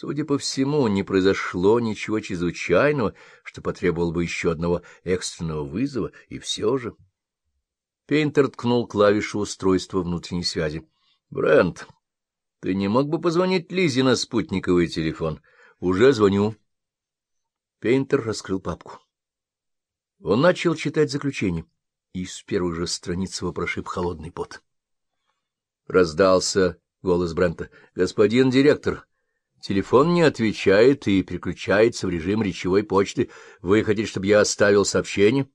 Судя по всему, не произошло ничего чрезвычайного, что потребовало бы еще одного экстренного вызова, и все же... Пейнтер ткнул клавишу устройства внутренней связи. — Брент, ты не мог бы позвонить Лизе на спутниковый телефон? — Уже звоню. Пейнтер раскрыл папку. Он начал читать заключение, и с первых же страниц его прошиб холодный пот. Раздался голос Брента. — Господин директор, телефон не отвечает и переключается в режим речевой почты. Вы хотите, чтобы я оставил сообщение?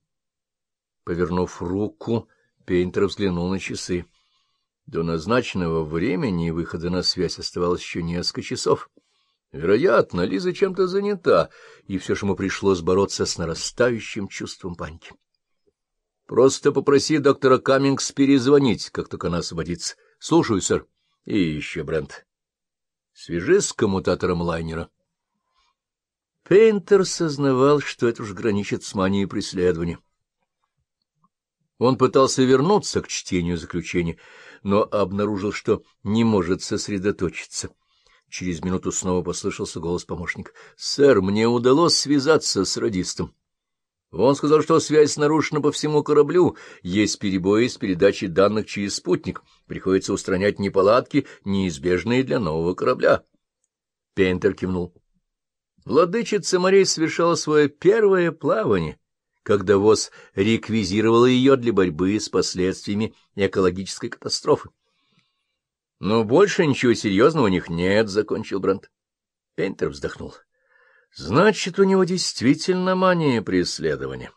Повернув руку, Пейнтер взглянул на часы. До назначенного времени выхода на связь оставалось еще несколько часов. Вероятно, Лиза чем-то занята, и все же ему пришлось бороться с нарастающим чувством паники. — Просто попроси доктора Каммингс перезвонить, как только она освободится. — Слушаю, сэр. И еще, Брент. Свяжись с коммутатором лайнера. Пейнтер сознавал, что это уж граничит с манией преследования. Он пытался вернуться к чтению заключения, но обнаружил, что не может сосредоточиться. Через минуту снова послышался голос помощника. — Сэр, мне удалось связаться с радистом. Он сказал, что связь нарушена по всему кораблю, есть перебои с передачей данных через спутник, приходится устранять неполадки, неизбежные для нового корабля. Пейнтер кивнул. Владычица морей совершала свое первое плавание, когда ВОЗ реквизировала ее для борьбы с последствиями экологической катастрофы. — Но больше ничего серьезного у них нет, — закончил Брент. Пейнтер вздохнул. — Значит, у него действительно мания преследования.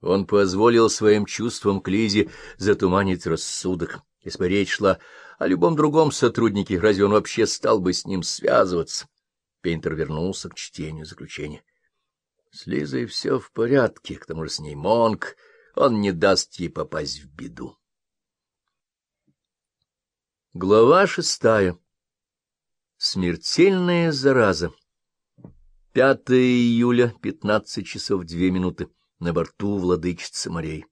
Он позволил своим чувствам к Лизе затуманить рассудок. Если бы речь шла о любом другом сотруднике, разве он вообще стал бы с ним связываться? Пейнтер вернулся к чтению заключения. С Лизой все в порядке, к тому же с ней Монг, он не даст ей попасть в беду. Глава шестая. Смертельная зараза. 5 июля, 15 часов 2 минуты. На борту владычицы морей.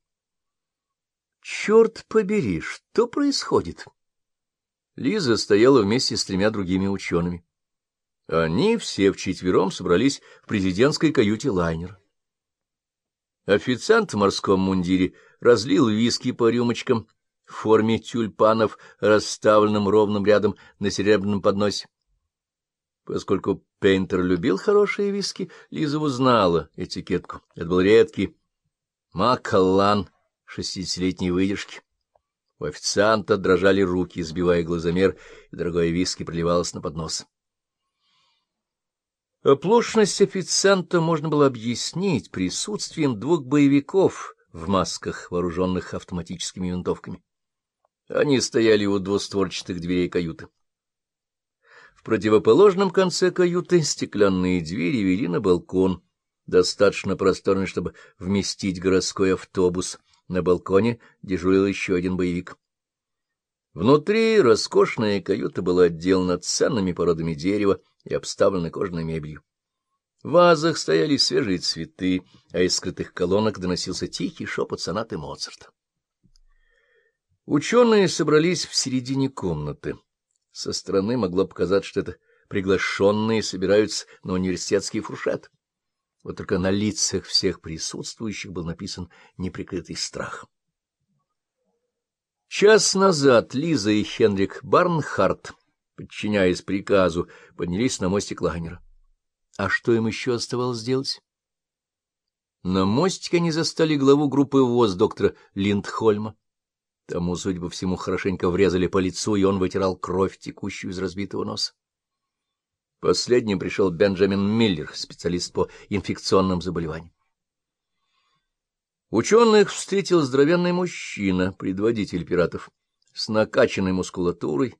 Черт побери, что происходит? Лиза стояла вместе с тремя другими учеными. Они все вчетвером собрались в президентской каюте лайнера. Официант в морском мундире разлил виски по рюмочкам, в форме тюльпанов, расставленным ровным рядом на серебряном подносе. Поскольку Пейнтер любил хорошие виски, Лиза узнала этикетку. Это был редкий Макаллан шестидесятилетней выдержки. У официанта дрожали руки, сбивая глазомер, и дорогое виски проливалось на поднос. Оплошность официанта можно было объяснить присутствием двух боевиков в масках, вооруженных автоматическими винтовками. Они стояли у двустворчатых дверей каюты. В противоположном конце каюты стеклянные двери вели на балкон, достаточно просторный, чтобы вместить городской автобус. На балконе дежурил еще один боевик. Внутри роскошная каюта была отделана ценными породами дерева и обставлена кожаной мебелью. В вазах стояли свежие цветы, а из скрытых колонок доносился тихий шепот сонаты Моцарта. Ученые собрались в середине комнаты. Со стороны могло показаться, что это приглашенные собираются на университетский фуршет. Вот только на лицах всех присутствующих был написан неприкрытый страх. Час назад Лиза и Хенрик Барнхарт, подчиняясь приказу, поднялись на мостик лайнера. А что им еще оставалось делать? На мостике они застали главу группы ВОЗ доктора Линдхольма. Тому, судя по всему, хорошенько врезали по лицу, и он вытирал кровь, текущую из разбитого носа. Последним пришел Бенджамин Миллер, специалист по инфекционным заболеваниям. Ученых встретил здоровенный мужчина, предводитель пиратов, с накачанной мускулатурой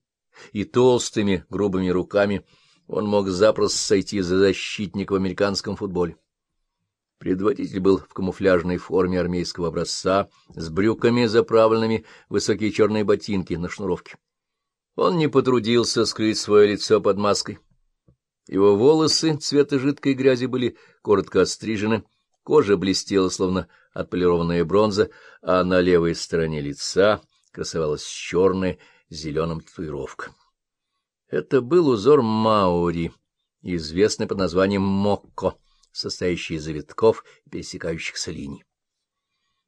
и толстыми грубыми руками. Он мог запросто сойти за защитника в американском футболе. Предводитель был в камуфляжной форме армейского образца, с брюками заправленными высокие черные ботинки на шнуровке. Он не потрудился скрыть свое лицо под маской. Его волосы цвета жидкой грязи были коротко отстрижены, кожа блестела, словно отполированная бронза, а на левой стороне лица красовалась черная с зеленым татуировка. Это был узор Маури, известный под названием Мокко, состоящий из завитков и пересекающихся линий.